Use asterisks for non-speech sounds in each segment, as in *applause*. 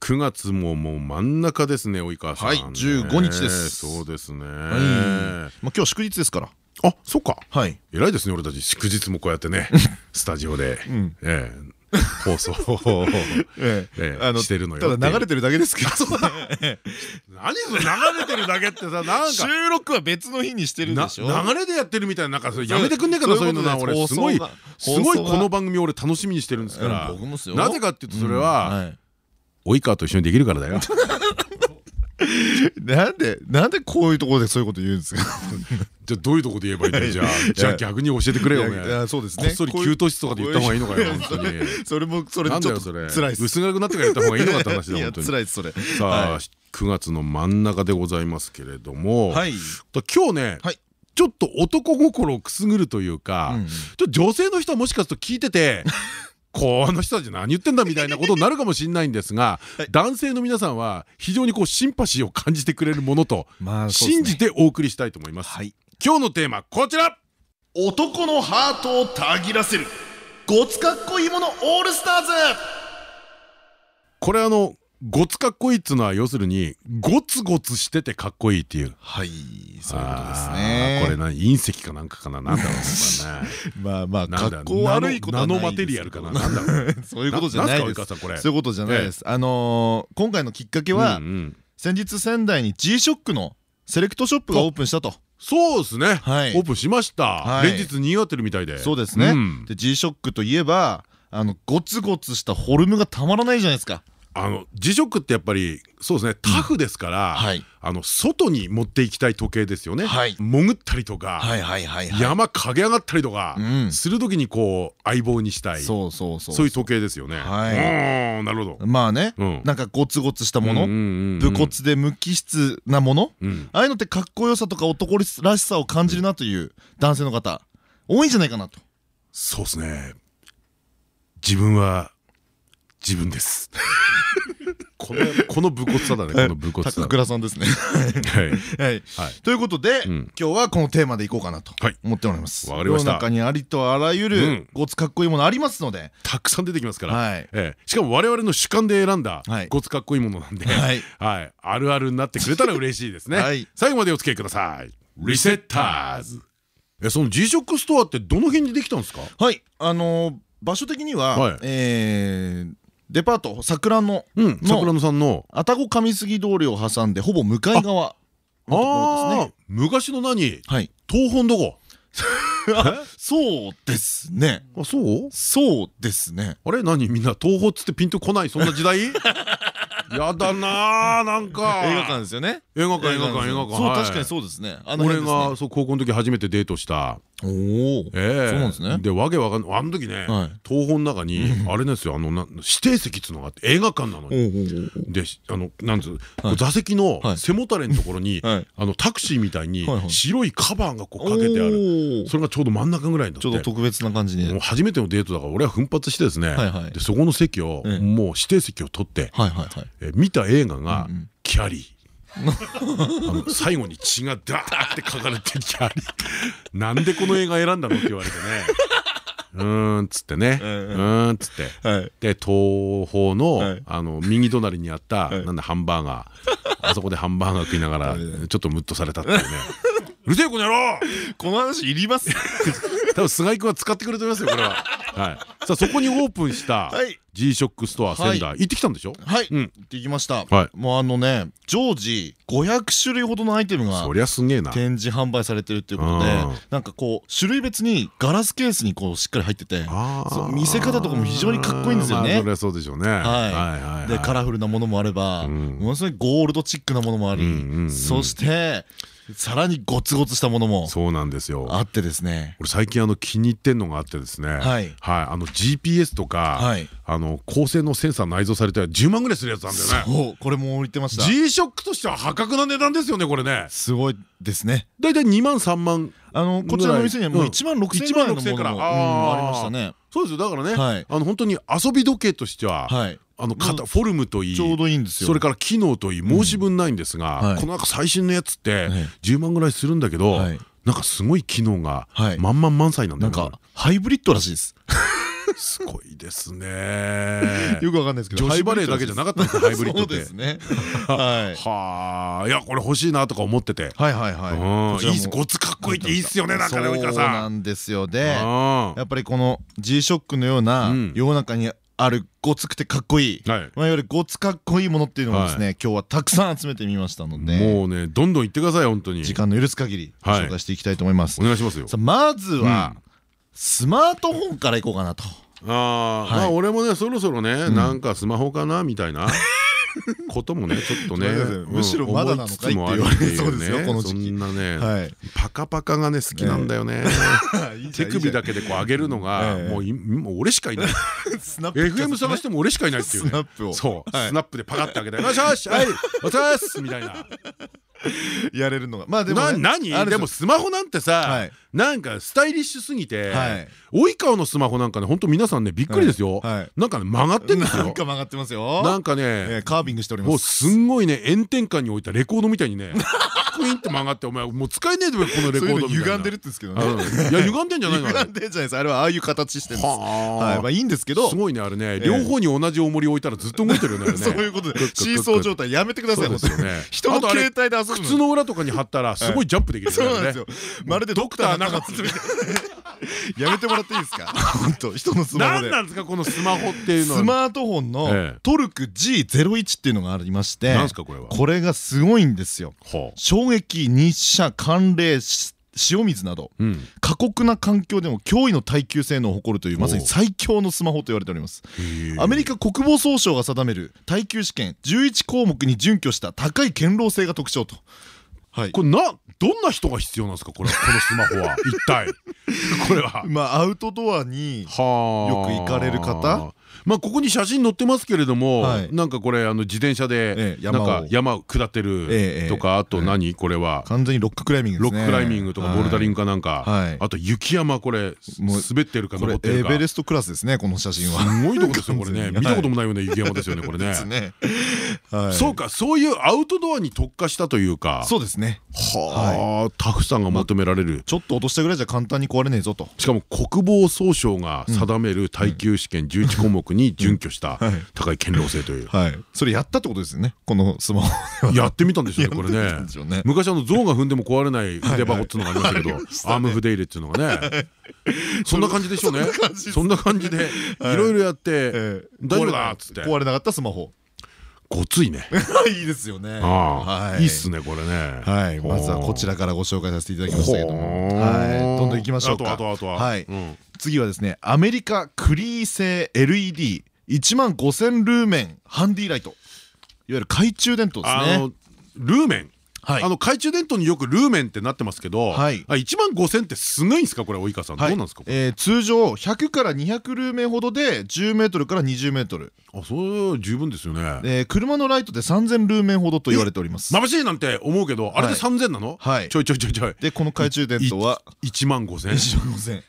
9月ももう真ん中ですね及川さんはい15日です。そうですね。まあ今日祝日ですから。あそっか。はい。偉いですね俺たち。祝日もこうやってねスタジオで。ええ。放送を。*laughs* してるのよただ流れてるだけですけど *laughs* 何それ流れてるだけってさなんか。収録は別の日にしてるなでしょ。流れでやってるみたいななんかそれやめてくんねえかなそういうのな俺すごいすごいこの番組俺楽しみにしてるんですから。なぜかっていうとそれうんははい及川と一緒にできるからだよ。*laughs* なんでなんでこういうところでそういうこと言うんですか？*laughs* じゃあどういうとこで言えばいいんだよ。じゃあじゃあ逆に教えてくれよおいやい前やそうですね。こっそり給湯室とかで言った方がいいのかよ本当に。*laughs* それもそれなんちょっとだよそれ。辛い薄暗くなってから言った方がいいのかって話だ本当に。辛いそれ。さあは9月の真ん中でございますけれども。はい。今日ねはい。ちょっと男心をくすぐるというか、ちょっと女性の人はもしかすると聞いててこの人たち何言ってんだみたいなことになるかもしれないんですが、はい。男性の皆さんは非常にこうシンパシーを感じてくれるものと信じてお送りしたいと思います。はい。今日のテーマこちら。男のハートをたぎらせるごつかっこいいものオールスターズ。これあのごつかっこいいっつうのは要するにゴツゴツしててかっこいいっていう。はいそういうことですあねーこれ何隕石かなんかかな。なんだろうね。*laughs* まあまあなんだ格好悪いことはナノマテリアルかな。なんだろう。そういうことじゃないんですそういうことじゃないです。あのー今回のきっかけは先日仙台に G-SHOCK のセレクトショップがオープンしたと。そうですね、はい。オープンしました、はい。連日賑わってるみたいで。そうですね。ん。で G-SHOCK といえばあのゴツゴツしたフォルムがたまらないじゃないですかあの磁石ってやっぱりそうですねタフですから、はい。あの外に持っていきたい時計ですよね、はい。潜ったりとか、山駆け上がったりとか、うん。する時にこう相棒にしたい。そうそうそうそう。いう時計ですよね。はい。いなるほど。まあねうん。なんかゴツゴツしたもの武武骨で無機質なものうん。ああいうのってかっこよさとか男らしさを感じるなという男性の方多いんじゃないかなと。そうですね。自分は自分です。*laughs* このこの武骨さだね。この武骨さ。高倉さんですねはいはいはい。ということで、うん今日はこのテーマでいこうかなとはい思っております。わかりました世の中にありとあらゆうんるごつかっこいいものありますので、たくさん出てきますから。はいええしかも我々の主観で選んだはいごつかっこいいものなんで、はいはい、あるあるになってくれたら嬉しいですね。はい最後までお付き合いください。リセッターズ。え、その G-SHOCK ストアってどの辺にできたんですか？はい、あのー場所的には、はいえーデパート桜のうん、の桜野さんの。愛宕上杉通りを挟んでほぼ向かい側。ああ、昔の何、はい、東本どこ？*laughs* そうですね。あ、そう？そうですね。あれ、何、みんな東宝っつってピンとこない、そんな時代？*laughs* やだなあ、なんか。映画館ですよね。映画館、映画館、映画館。そうはい確かにそうですね。あの俺がそう高校の時初めてデートした。おお。ええ。そうなんですね。でわけわかんないあの時ねはい。東宝の中に *laughs* あれですよあのな指定席っつうのがあって映画館なのおに。おであのなんつうはい。座席のはい。背もたれのところに *laughs* はい。あのタクシーみたいに白いカバーがこうかけてある。るそれがちょうど真ん中ぐらいになっちょっとて特別な感じに。もう初めてのデートだから俺は奮発してですねそこの席をええ。もう指定席を取って見た映画がうんうん「キャリー」最後に血がダーって書かれて「キャリー」なんでこの映画選んだのって言われてね。うーんっつってね。ううん。っつって。はい。で東宝のはい。あの右隣にあったはい。なんだハンバーガー。*laughs* あそこでハンバーガー食いながらはいちょっとムッとされたっていうね。うるせえこの野郎この話いります？*laughs* 多分菅井君は使ってくれてますよこれははい。さあそこにオープンしたはい。G-SHOCK ストア仙台行ってきたんでしょ？はい。うん。行ってきました。はい。もうあのね常時500種類ほどのアイテムがそりゃすげえな。展示販売されてるっていうことでうん。なんかこう種類別にガラスケースにこうしっかり入ってて見せ方とかも非常にかっこいいんですよね。まあそりゃそうでしょうね。はい。はいはい。でカラフルなものもあればうん。ものすごいゴールドチックなものもありそしてさらにゴツゴツしたものもそうなんですよ。あってですね。俺最近あの気に入ってんのがあってですね。はい。あの GPS とかはい。あの高性能センサー内蔵されて10万ぐらいするやつなんだよね。そう。これも置いてました。G ショックとしては破格な値段ですよねこれね。すごいですね。だいたい2万3万あのこちらのお店にはもううん。1万6000円ぐらいのものも1万6000から。うんあーありましたね。そうですよ。だからねはい。あの本当に遊び時計としてははいあの型フォルムといいちょうどいいんですよ。それから機能といい申し分ないんですがはい。このなんか最新のやつってね10万ぐらいするんだけどはい。なんかすごい機能がはい。満々満載なんだよ。なんかハイブリッドらしいです。*laughs* すごいですね。*laughs* よくわかんないですけど女子バレーだけじゃなかったんですかハイブリッド。って。そうですね。*laughs* はい。はあいやこれ欲しいなとか思ってて。はいはいはい。いいごつかっこいいっていいっすよねなんかね及川そうさなんんですよ。であやっぱりこの G ショックのようなうん。世の中にあるごつくてかっこいい、はい。まあ、いわゆるごつかっこいいものっていうのをですね、今日はたくさん集めてみましたのでもうねどんどん言ってください本当に。時間の許す限り紹介していきたいと思います、お願いしますよ。さあまずは、スマートフォンからいこうかなと。ああはい。まあ俺もねそろそろねなんかスマホかなみたいな *laughs* こともねちょっとねむしろまだなのかいって言われ *laughs* そうですよこの時期。そんなねはい。パカパカがね好きなんだよね。*laughs* 手首だけでこう上げるのがええ。もう俺しかいない。FM 探しても俺しかいないっていうね。スナップを。そう。はいスナップでパカッて開けて「よしよしはいお疲れっす」みたいな。やれるのが。まあでも何？でもスマホなんてはさいなんかスタイリッシュすぎてはい。及川のスマホなんかね本当皆さんねびっくりですよ。なんかね曲がってんですよ。なんか曲がってますよ。なんかねえーカービングしておりもうますすんごいね炎天下に置いたレコードみたいにねクイーンって曲がってお前もう使えねえでこのレコードみたいな。歪んでるって言うんですけどね。うん。いや歪んでんじゃないの歪んでんじゃないです。あれはああいう形してるんです。ははい。まあいいんですけど。すごいねあれね。両方に同じ重り置いたらずっと動いてるよね。*laughs* そういうこと。でシーソー状態やめてください人の携帯で遊ぶの。靴の裏とかに貼ったらすごいジャンプできるそうなんですよ。まるでドクター中中津みたいなやめてもらっていいですか？本当人のスマホで。何なんですかこのスマホっていうのは。スマートフォンのええ。トルク G01 っていうのがありましてなんすかこれは。これがすごいんですよ。はあ衝撃日射寒冷し塩水など。うん。過酷な環境でも驚異の耐久性能を誇るというまさに最強のスマホと言われております。アメリカ国防総省が定める耐久試験11項目に準拠した高い堅牢性が特徴と。はいこれなどんな人が必要なんですか？これこのスマホは。*laughs* 一体。これは。まあアウトドアにはあ。よく行かれる方まあここに写真載ってますけれども、はい。なんかこれあの自転車でなんか山を下ってええるええ。とかあと何これは？完全にロッククライミングですね。ロッククライミングとかボルダリングかなんか。はい。あと雪山これもう滑ってるか登ってるか。エベレストクラスですねこの写真は。すごいとこですよこれね。見たこともないような雪山ですよねこれね。そうかそういうアウトドアに特化したというか。そうですね。はあタフさが求められる。ちょっと落としたぐらいじゃ簡単に壊れねえぞと。しかも国防総省が定める耐久試験11項目に準拠したはい。高い堅牢性という。はい。それやったってことですよね。このスマホやってみたんですよね *laughs* これね。昔あの象が踏んでも壊れない筆箱っていうのがありましたけどアーム筆入れっていうのがね。そんな感じでしょうね。そんな感じでい。ろいろやってええ。大丈夫だっつって。壊れなかったスマホごついね。*laughs* いいですよね。いあい。いっすねこれね。はい。まずはこちらからご紹介させていただきましたけども。はい。どんどん行きましょうか。あとあとあとは。はい。うん。次はですねアメリカ CREE 製 LED1 万5000ルーメンハンディライト。いわゆる懐中電灯ですね。ルーメン。はいあの懐中電灯によくルーメンってなってますけど、はい。あ1万5000ってすごいんですか？これ及川さん、はい。どうなんですか？えー通常100から200ルーメンほどで10メートルから20メートル。あそれ十分ですよね。えー車のライトで3000ルーメンほどと言われております。眩しいなんて思うけどあれではい3000なの、はい。ちょいちょいちょいちょい。でこの懐中電灯は？1万5000 1万5000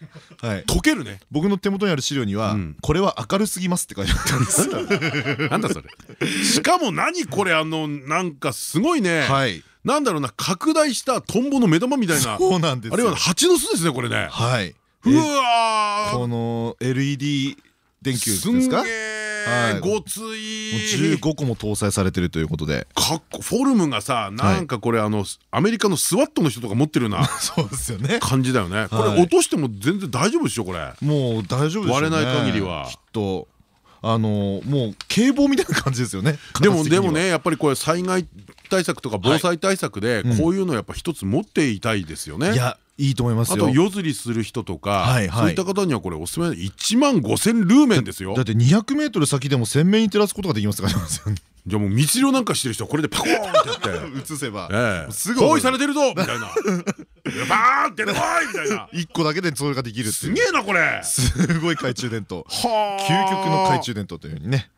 はい。溶けるね。僕の手元にある資料にはうん。これは明るすぎますって書いてあったんですなんだそれ。しかも何これあのなんかすごいね、はいなんだろうな拡大したトンボの目玉みたいなそうなんですよ。あれは蜂の巣ですねこれね。はい。うえわー。この LED 電球ですすか？ごつい。15個も搭載されてるということで。かっこフォルムがさなんかこれあのアメリカのスワットの人とか持ってるようなそうですよね。感じだよね。これはい落としても全然大丈夫でしょこれ。もう大丈夫です。割れない限りは。きっと。あのもう警棒みたいな感じですよね。でもでもねやっぱりこれ災害対策とか防災対策でうん。こういうのやっぱ一つ持っていたいですよね。いやいいと思いますよ。あと夜釣りする人とかそういった方にはこれおすすめ1万5000ルーメンですよ。だって200メートル先でも鮮明に照らすことができますからね。じゃあもう密漁なんかしてる人はこれでパコーンってやって。*laughs* 映せば。ええ。すぐ包囲されてるぞ！みたいな。*laughs* バーンって出てこい！みたいな。一個だけでそれができるすげえなこれ。すごい懐中電灯。はあ。究極の懐中電灯というふうにね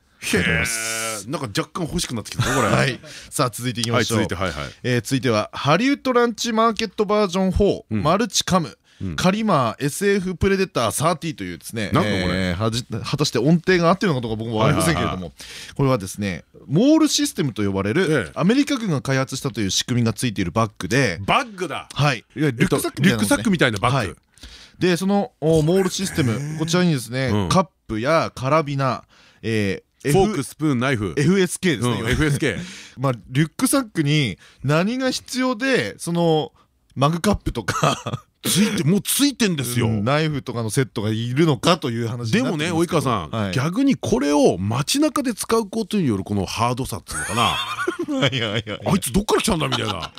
なんか若干欲しくなってきたねこれ。はい。さあ続いていきはいましょう。続いてはいはい。えー続いてはハリウッドランチマーケットバージョン4、うん。マルチカム、うん。カリマー SF プレデター30というですねなんだこれ。果たして音程が合ってるのかどうか僕も分かりませんけれどもこれはですねモールシステムと呼ばれる、ええ。アメリカ軍が開発したという仕組みがついているバッグでバッグだ。はい。リュックサックみたいなバッはい。グでそのおモールシステムこちらにですね、うん。カップやカラビナ、えーフォークスプーンナイフ FSK ですね、うん FSK *laughs* まあリュックサックに何が必要でそのマグカップとか。ついてもうついてんですよ。うんナイフとかのセットがいるのかという話でもね及川さん逆にこれを街中で使うことによるこのハードさっていうのかな。*laughs* はいはいはいあいつどっから来たんだみたいな。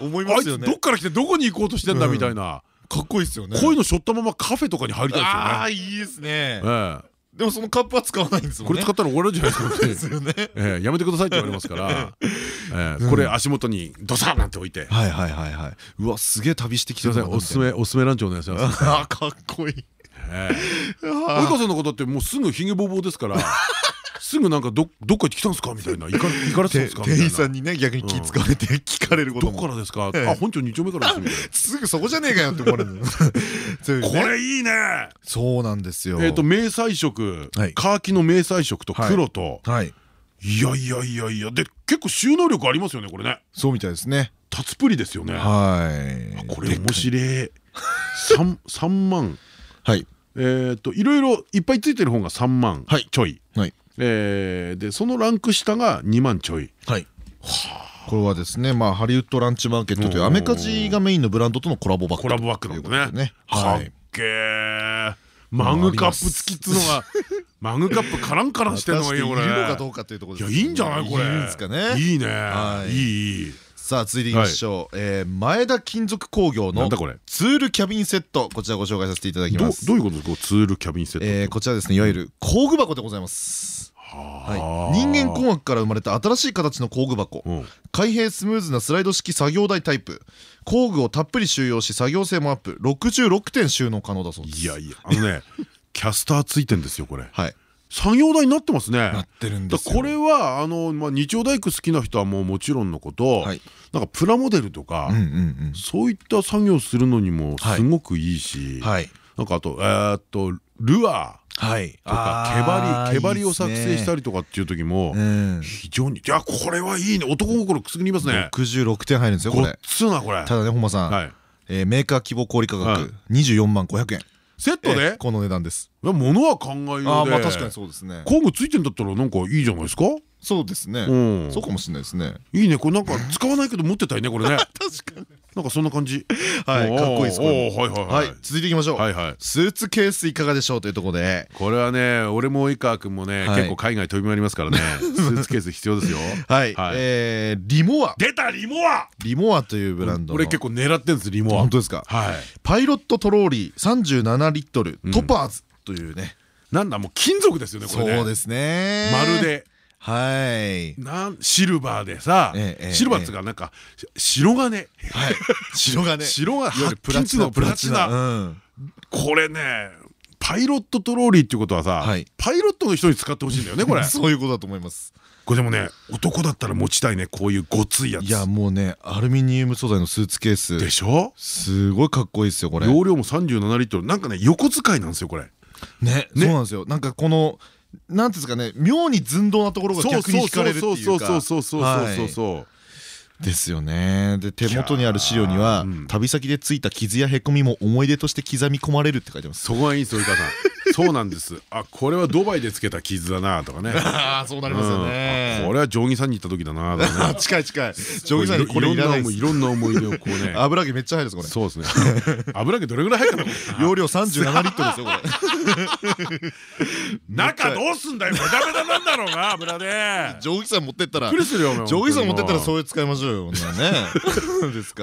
思いあますよね。いつどっから来てどこに行こうとしてんだみたいな。かっこいいですよね。こういうのしょったままカフェとかに入りたいですよね。ああいいですね。ええでもそのカップは使わないんですもんね。これ使ったら終わるんじゃないですか *laughs* ですよね。ええやめてくださいって言われますから。*laughs* ええこれ足元にドサーなんて置いて。はいはいはいはい。うわすげえ旅してきてるすいませんおすすめおすすめランチお願いします。*laughs* あーかっこいい。ええ及川さんの方ってもうすぐひげぼうぼうですから *laughs* すぐなんかどどっか行ってきたんですかみたいな行か行かれてたんですかみたいな。店員さんにね逆に気使われて聞かれることも。どこからですか？ええ。あ本庁二丁目からです *laughs* すぐそこじゃねえかよって思われる *laughs* これいいね。そうなんですよ。えっと迷彩色。はい。カーキの迷彩色と黒と。はい。いやいやいやいやで結構収納力ありますよねこれね。そうみたいですね。たつぷりですよね。はい。これ面白い。三三万。はいえっといろいろいっぱいついてる本が3万はい。ちょい。はい。えーでそのランク下が2万ちょい。はい。これはですねまあハリウッドランチマーケットというアメカジがメインのブランドとのコラボバッグ。コラボバッグなんということでだね。かっはい。けー。マグカップ付きっつうのがマグカップカランカランしてんのがいいよこれ。いいんじゃないこれ。いいんですかね。いいね。いいさあ続いていきましょう、えー前田金属工業のツールキャビンセット。こちらご紹介させていただきます。どういうことですか？ツールキャビンセットえーこちらですねいわゆる工具箱でございます。はい、人間工学から生まれた新しい形の工具箱。うん。開閉スムーズなスライド式作業台タイプ。工具をたっぷり収容し作業性もアップ。66点収納可能だそうです。いやいやあのね *laughs* キャスターついてんですよこれ。はい作業台になってますね。なってるんですこれはあの、まあ、日曜大工好きな人はもうもちろんのこと、はい。なんかプラモデルとか、そういった作業するのにもすごくいいし、うんはい。なんかあとえーっとルアはい。ーとか毛針毛針を作成したりとかっていう時もうん。非常にいやこれはいいね。男心くすぐりますね。66点入るんですよこごっれつなこれ。ただね本間さん、はい。えーメーカー希望小売価はい。格24万500円セットで？えーこの値段です。いや物は考えようで。あーまあ確かにそうですね。工具ついてんだったらなんかいいじゃないですか？そうですね。うん。そうかもしれないですね。いいね。これなんか使わないけど持ってたいねこれね。*laughs* 確かになんかそんな感じ。*laughs* はいかっこいいですはいはいははいい続いていきましょう。はいはい。スーツケースいかがでしょうというところで。これはね俺も及川君もねはい。結構海外飛び回りますからね。*laughs* スーツケース必要ですよ。はいはい。えーリモア。出たリモア。リモアというブランドの。俺結構狙ってんですリモア。本当ですか？はい。パイロットトローリー37リットルうん。トパーズというね。なんだもう金属ですよねこれね。そうですね。まるではい。なんシルバーでさシルバーっつうかなんかし白金。はい。白がね白がいわゆるプラチナ。これねパイロットトローリーっていうことはさ、はい。パイロットの人に使ってほしいんだよねこれ。そういうことだと思います。これでもね男だったら持ちたいねこういうごついやつ。いやもうねアルミニウム素材のスーツケース。でしょ？すごいかっこいいですよこれ。容量も37リットル。なんかね横使いなんですよこれ。ね。そうなんですよ。なんかこのなんていうんですかね妙に寸胴なところが逆に惹かれるっていうかそう。そうそうそうそうそうそうですよね。で手元にある資料にはうん。旅先でついた傷やへこみも思い出として刻み込まれるって書いてます。そこがいいんですよ及川さんそうなんです。あこれはドバイでつけた傷だなとかね。あ *laughs* あそうなりますよね。これは定規さんに行った時だなとかね。*laughs* 近い近い。定規さんにこれいらないいろんな思い出をこうね。*laughs* 油揚げめっちゃ入るですこれ。そうですね。油揚げどれぐらい入ったの？容量37リットルですよこれ。中どうすんだよベタベタなんだろうな油で。定規さん持ってったら。びっくりするよ定規さん持ってったらそうういう使いましょうよ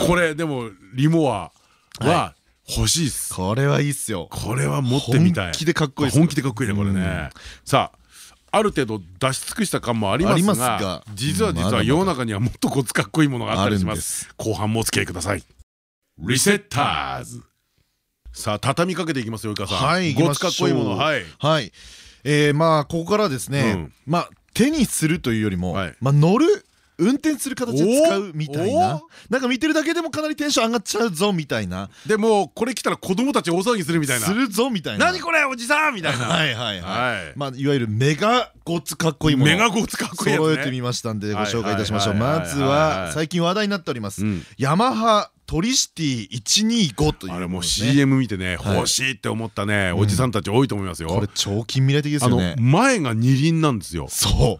これでもリモアは欲しいっす。これはいいっすよ。これは持ってみたい。本気でかっこいい本気でかっこいいねこれね。さある程度出し尽くした感もありますがが。実は実は世の中にはもっとコツかっこいいものがあったりします。後半もお付き合いください。リセッターズ。さあ畳みかけていきますよ及川さん。はいごつかっこいいもの。はい。はい。えーまあここからですね、うん。まあ手にするというよりも、はい。まあ乗る運転する形で使うみたいおななんか見てるだけでもかなりテンション上がっちゃうぞみたいな。でもこれ来たら子供たち大騒ぎするみたいな。するぞみたいな。何これおじさんみたいな。はいはいはい、はい。まあいわゆるメガごつかっこいいもの。メガゴツかっこいい揃えてみましたんでご紹介いたしましょう。まずは最近話題になっております、うん。ヤマハトリシティ125というあれもう CM 見てねはい。欲しいって思ったねおじさんたち多いと思いますよ。これ超近未来的ですあのよね前が二輪なんですよ。そ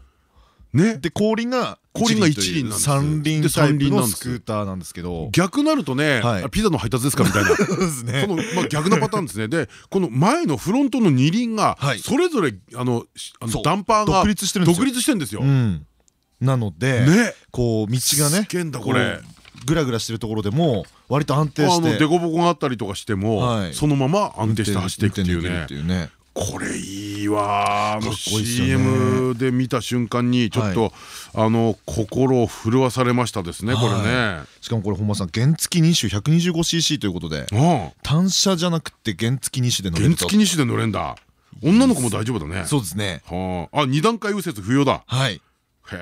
う。ね。で後輪が後輪が一一輪なんです三輪でタイプのスクーターなんですけど。逆なるとねピザの配達ですかみたいな。*laughs* そのまあ逆なパターンですね。でこの前のフロントの二輪がはい。それぞれあのダンパーが独立してるんですよ。独立してんですよ。うん。なのでね。こう道がねすげえんだこれ。うグラグラしてるところでも割と安定あして。の凸凹があったりとかしてもはい。そのまま安定して走っていくっていうねこれいいわ。いいね。CM で見た瞬間にちょっとあの心を震わされましたですねこれね。しかもこれ本間さん原付2種 125cc ということでうん。単車じゃなくて原付2種で乗れ原ると。付2種で乗れんだ。女の子も大丈夫だね。そうですね。はあ。あ二段階右折不要だ。はい。へえ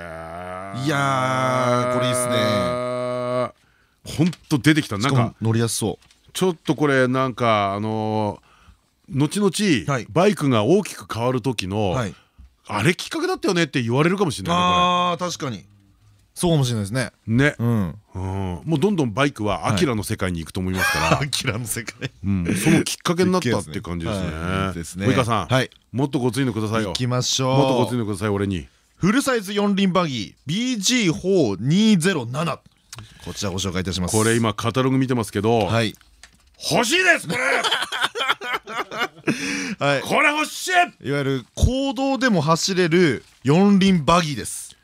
いやーこれいいっすね。ほんと出てきた。なんか乗りやすそちょっとこれなんかあのー後々、はい。バイクが大きく変わる時の、あれきっかけだったよねって言われるかもしれないねあー確かに。そうかもしれないですね。ね、うん。うん、もうどんどんバイクはアキラの世界に行くと思いますから、*laughs* アキラの世界。うん、そのきっかけになったって感じですね。はいですね。及川さん、はい。もっとごついのくださいよ。行きましもっとごついょうのください俺に。フルサイズ四輪バギー BG4207 こちらご紹介いたします。これ今カタログ見てますけど、はい欲しいですこれ。*laughs* はいこれ欲しい。いわゆる公道でも走れる四輪バギーです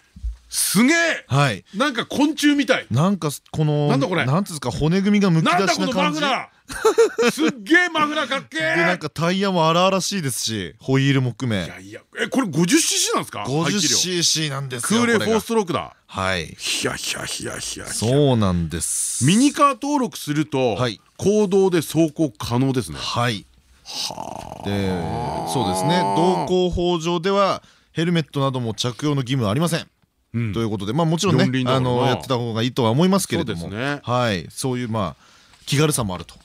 すげえ。はいなんか昆虫みたい。なんかこのなんだこれなんつうんですか骨組みがむき出なんだこのマしな感じでフラー。*laughs* すっげえマフラーかっけえ。なんかタイヤも荒々しいですしホイールも含めいやいや、えこれ 50cc なんですか？排気量 50cc なんです空冷ーストロークだ。はいひやひやひやひや。う。そうなんですミニカー登録すると、はい公道で走行可能ですね。はい。でそうですね。道交法上ではヘルメットなども着用の義務はありません。うん。ということでまあもちろんねあのやってた方がいいとは思いますけれども。はい。そういうまあ気軽さもあると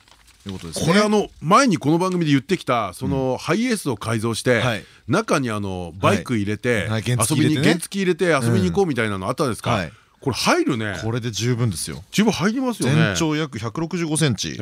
いうことですね。これあの前にこの番組で言ってきたそのハイエースを改造してはい。中にあのバイク入れて遊びに原付入れて遊びに行こうみたいなのあったんですか。はいこれ入るね。これで十分ですよ。十分入りますよね。全長約165センチ。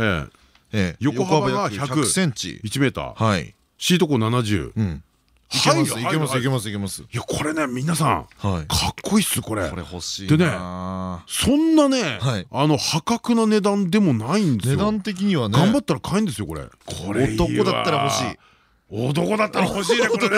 横幅が約100 100センチ。1メーター。はい。シート高70うん。いけますいけますいけすますいけます。いやこれね皆さんはい。かっこいいっすこれ。これ欲しいでねなそんなねはい。あの破格な値段でもないんですよ。値段的にはね。頑張ったら買えんですよこれ。これいいわ。男だったら欲しい。男だったら欲しいねこれ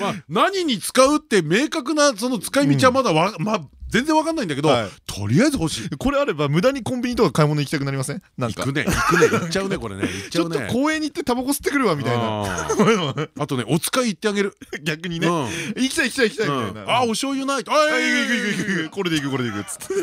まあ何に使うって明確なその使い道はまだわまあ全然わかんないんだけどはい。とりあえず欲しい。これあれば無駄にコンビニとか買い物行きたくなりません？なんか。行くね行くね。行っちゃうねこれね。行っち *laughs* ちょっと公園に行ってタバコ吸ってくるわみたいな。あ *laughs* とねお使い行ってあげる。逆にね。うん。行きたい行きたい行きたいみたいな。あお醤油ない。とああい行く行く行く行くこれで行くこれで行くっつって。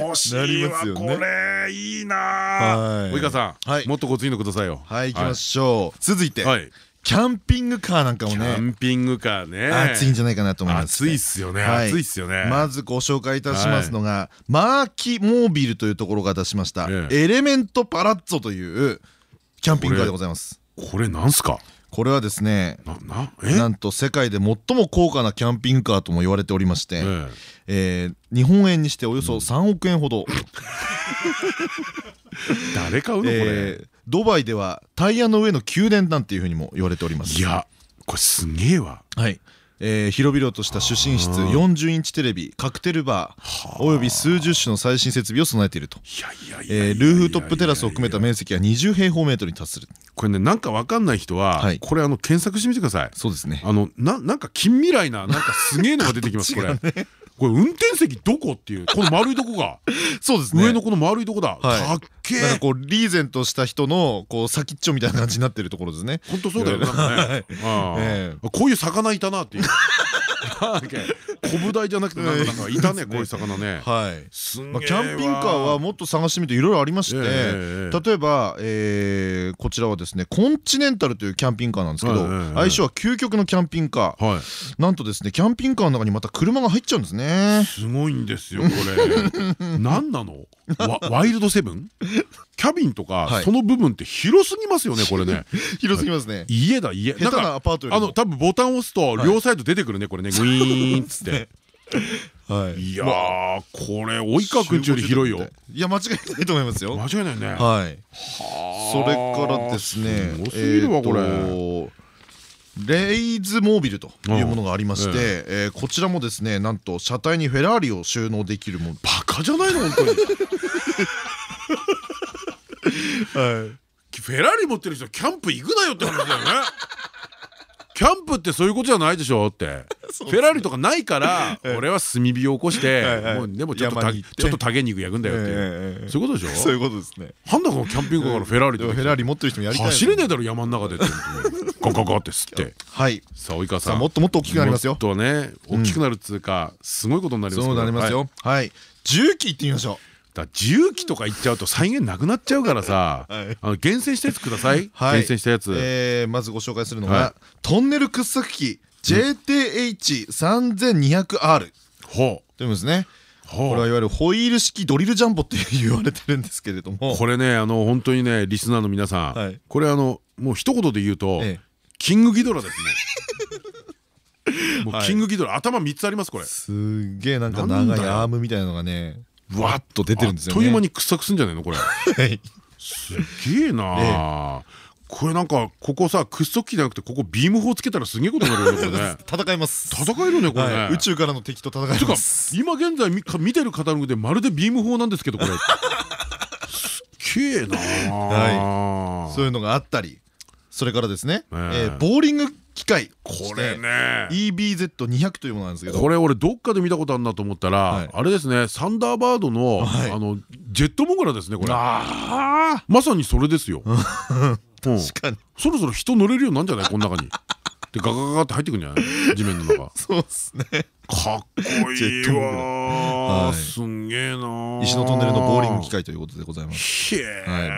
*laughs* 欲しいわこれ。いいなはい。及川さはい。んもっとごついのくださいよ。はい。行きましょう。続いて。はいキャンピングカーなんかもキャねンピングカーね。熱いんじゃないかなと思います。暑いっすよね。はい。暑いっすよね。まずご紹介いたしますのがマーキモービルというところが出しました。ええ。エレメントパラッツォというキャンピングカーでございます。これなんすか？これはですねななえ？なんと世界で最も高価なキャンピングカーとも言われておりまして、ええ。えー日本円にしておよそ3億円ほど、*laughs* *laughs* 誰買うのこれ。えードバイではタイヤの上の宮殿なんていうふうにも言われております。いやこれすげえわ。はい。えー広々とした主寝室40インチテレビカクテルバーおよび数十種の最新設備を備えていると、いやいやいやいやえールーフトップテラスを含めた面積は20平方メートルに達する。これねなんかわかんない人ははい。これあの検索してみてください。そうですね。あのななんか近未来ななんかすげえのが出てきますこれ *laughs* これ運転席どこっていう *laughs* この丸いとこが。そうですね。上のこの丸いとこだ。はい。かっけえこうリーゼントした人のこう先っちょみたいな感じになってるところですね。本当そうだよね *laughs* こういう魚いたなっていうコブダイじゃなくてなんかなんかいたねこういう魚ね。はい。キャンピングカーはもっと探してみるといろいろありまして、ええ例えば、えーこちらはですねコンチネンタルというキャンピングカーなんですけど、相性は究極のキャンピングカー、はい。なんとですねキャンピングカーの中にまた車が入っちゃうんですね。すごいんですよこれ。*laughs* 何なの？ワワイルドセブン？キャビンとはい。かその部分って広すぎますよねこれね。*laughs* 広すぎますね。家だ家。下手なアパートよりも。あの多分ボタンを押すと両サイド出てくるねこれねグイーンっつって。*laughs* はい。いやーこれ及川くんちより広いよ。いや間違いないと思いますよ。間違いないね。はい。それからですねすごこれレイズモービルというものがありまして、えーこちらもですねなんと車体にフェラーリを収納できるもの。バカじゃないの本当に。*laughs* フェラーリ持ってる人キャンプ行くなよって話だよねキャンプってそういうことじゃないでしょって。*laughs* フェラーリとかないから *laughs* 俺は炭火を起こしてもうでもちょっとちょっとタゲ肉焼くんだよってそういうことでしょ？そういうことですね。なんだこのキャンピングカーからフェラーリとか。フェラーリ持ってる人もやりたい走れねえだろ山の中でってガガガって吸ってはい。さあ及川さん。もっともっと大きくなりますよ。とね大きくなるっつうかすごいことになりますそうなりますはい。よはい。重機いってみましょだ重機とか言っちゃうと再現なくなっちゃうからさ、はい。あの厳選したやつください、*laughs* はい。厳選したやつ、えーまずご紹介するのはがトンネル掘削機 JTH3200R ほというんですね。これはいわゆるホイール式ドリルジャンボって言われてるんですけれども。これねあの本当にねリスナーの皆さん、はい。これあのもう一言で言うと、ええ。キングギドラですね。*laughs* もうはい。キングギドラ、頭3つありますこれ。すっげえなんか長いアームみたいなのがねわっと出てるんですよね。あっという間にくっさくすんじゃないのこれ。はい。すっげえなあ、これなんかここさ屈速機じゃなくてここビーム砲つけたらすげえことになるよね *laughs* 戦います。戦えるねこれ宇宙からの敵と戦います。今現在見てるカタログでまるでビーム砲なんですけどこれ。すっげえなあ。そういうのがあったりそれからですね。ボーリング機械これね。EBZ200 というものなんですけど。これ俺どっかで見たことあるなと思ったら、はい。あれですねサンダーバードの、はい。あのジェットモグラですねこれ。あまさにそれですよ、うん。確かに。そろそろ人乗れるようになんじゃない？この中にでガガガガって入ってくんじゃない？*laughs* 地面の中。そうですね。かっこいいわすんげえな石のトンネルのボーリング機械ということでございます。は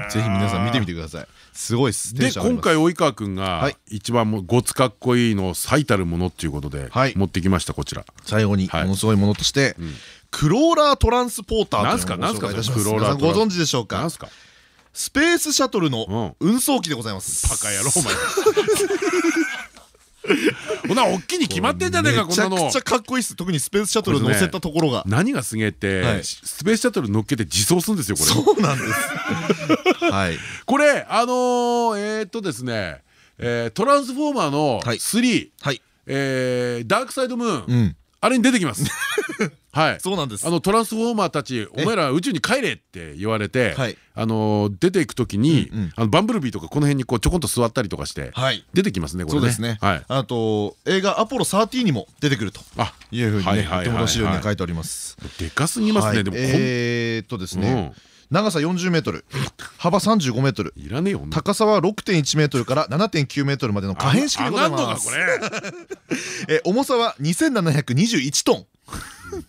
い。ぜひ皆さん見てみてください。すごいっす。で今回及川君がはい。一番もうごつかっこいいの最たるものっていうことではい。持ってきましたこちら。最後にはい。ものすごいものとしてクローラートランスポーターなんすか？なんすか？クローラーご存知でしょうか？なんすか？スペースシャトルの運送機でございます。バカ野郎お前 *laughs* こんな大きいに決まってんじゃねえかこんなの。めちゃくちゃかっこいいっす。特にスペースシャトル乗せたところが。何がすげえって、はい。スペースシャトル乗っけて自走するんですよこれ。そうなんです。はい。*laughs* これあのー、えー、っとですね、えートランスフォーマーのはい。3、はい。えーダークサイドムーン、うん。あれに出てきます *laughs* はい。そうなんです。あのトランスフォーマーたちお前ら宇宙に帰れって言われて、はい。あのー出ていく時に、あのバンブルビーとかこの辺にこうちょこんと座ったりとかして、はい。出てきますねこれね。そうですね。はい。あと映画「アポロ13」にも出てくるとあいうふうにね資料には書いております。でかすぎますね、はい。でもえーっとですね長さ40メートル幅35メートルいらねえよ高さは6.1メートルから7.9メートルまでの可変式でございます。*laughs* え重さは2721トン。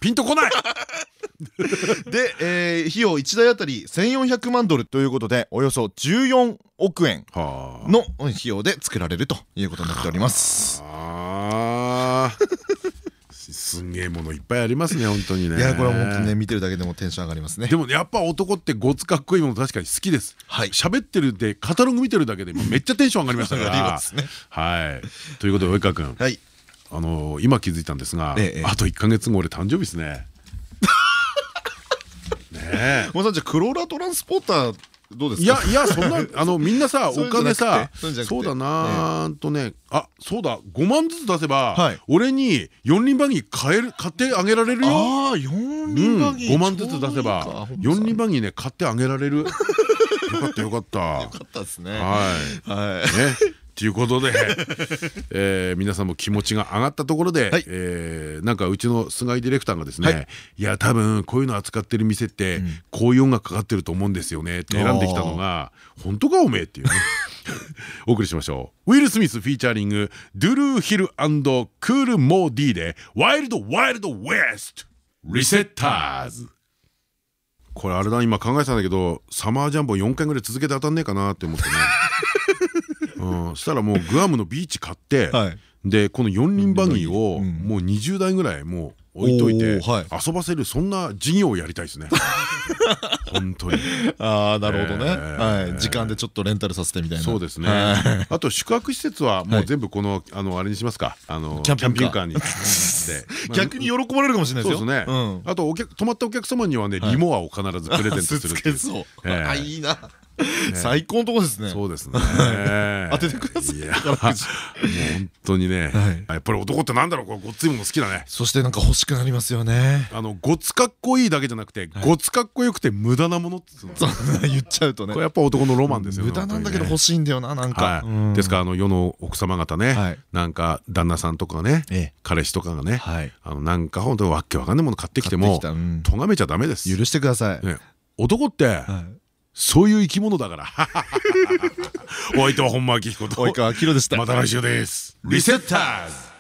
ピンとこない。*laughs* で、えー費用1台あたり1400万ドルということでおよそ14億円はあ。の費用で作られるということになっておりますすんげえものいっぱいありますね本当にね。いやこれは本当にね見てるだけでもテンション上がりますね。でもやっぱ男ってごつかっこいいもの確かに好きです。はい。喋ってるでカタログ見てるだけでめっちゃテンション上がりましたから。*laughs* ますね。はい。ということで及川君。はい。あの今気づいたんですがええあと1か月後俺誕生日ですね。*laughs* ねえ。もうさんじゃあクローラートランスポーターどうですいかやいやそんな *laughs* あのみんなさお金さて。そうだなとねあそうだ5万ずつ出せばはい。俺に四輪バギー買える買ってあげられるよ。ああ四うん輪バギー5万ずつ出せば四輪バギーね買ってあげられる。よかったよかった。*laughs* よかったですね。はい。はねということで、*laughs* えー、皆さんも気持ちが上がったところで、はい、えー、なんかうちの菅井ディレクターがですね、はい、いや多分こういうの扱ってる店って、うん、こういう音楽かかってると思うんですよねって選んできたのが本当かおめえっていうね。*laughs* お送りしましょう。ウィル・スミスフィーチャリングドゥルーヒルクール・モーディーでワイルド・ワイルド・ウェストリセッターズこれあれだ今考えてたんだけどサマージャンボ4回ぐらい続けて当たんねえかなって思ってね *laughs* そしたらもうグアムのビーチ買って、でこの四輪バギーをもう20台ぐらいもう置いといて遊ばせるそんな事業をやりたいですね。*laughs* 本当に。ああなるほどね。はい。時間でちょっとレンタルさせてみたいな。そうですね。あと宿泊施設はもう全部このあのあれにしますか。あのキャンピングカー。に。*laughs* 逆に喜ばれるかもしれないですよ。そうですね。あとお客泊まったお客様にはねリモアを必ずプレゼントするあいいな最高のとこですね。そうですね。当ててください。もう本当にね。やっぱり男ってなんだろうごっついもの好きだね。そしてなんか欲しくなりますよね。あのごつかっこいいだけじゃなくてごつかっこよくて無駄なものって言っちゃうとね。これやっぱ男のロマンですよ無駄なんだけど欲しいんだよななんか。ですからあの世の奥様方ね。なんか旦那さんとかね。彼氏とかがね。あのなんか本当わけわかんないもの買ってきてもとがめちゃダメです。許してください。男ってそういう生き物だから。*laughs* お相手は本間明彦と。及川明宏でした。また来週です。リセッターズ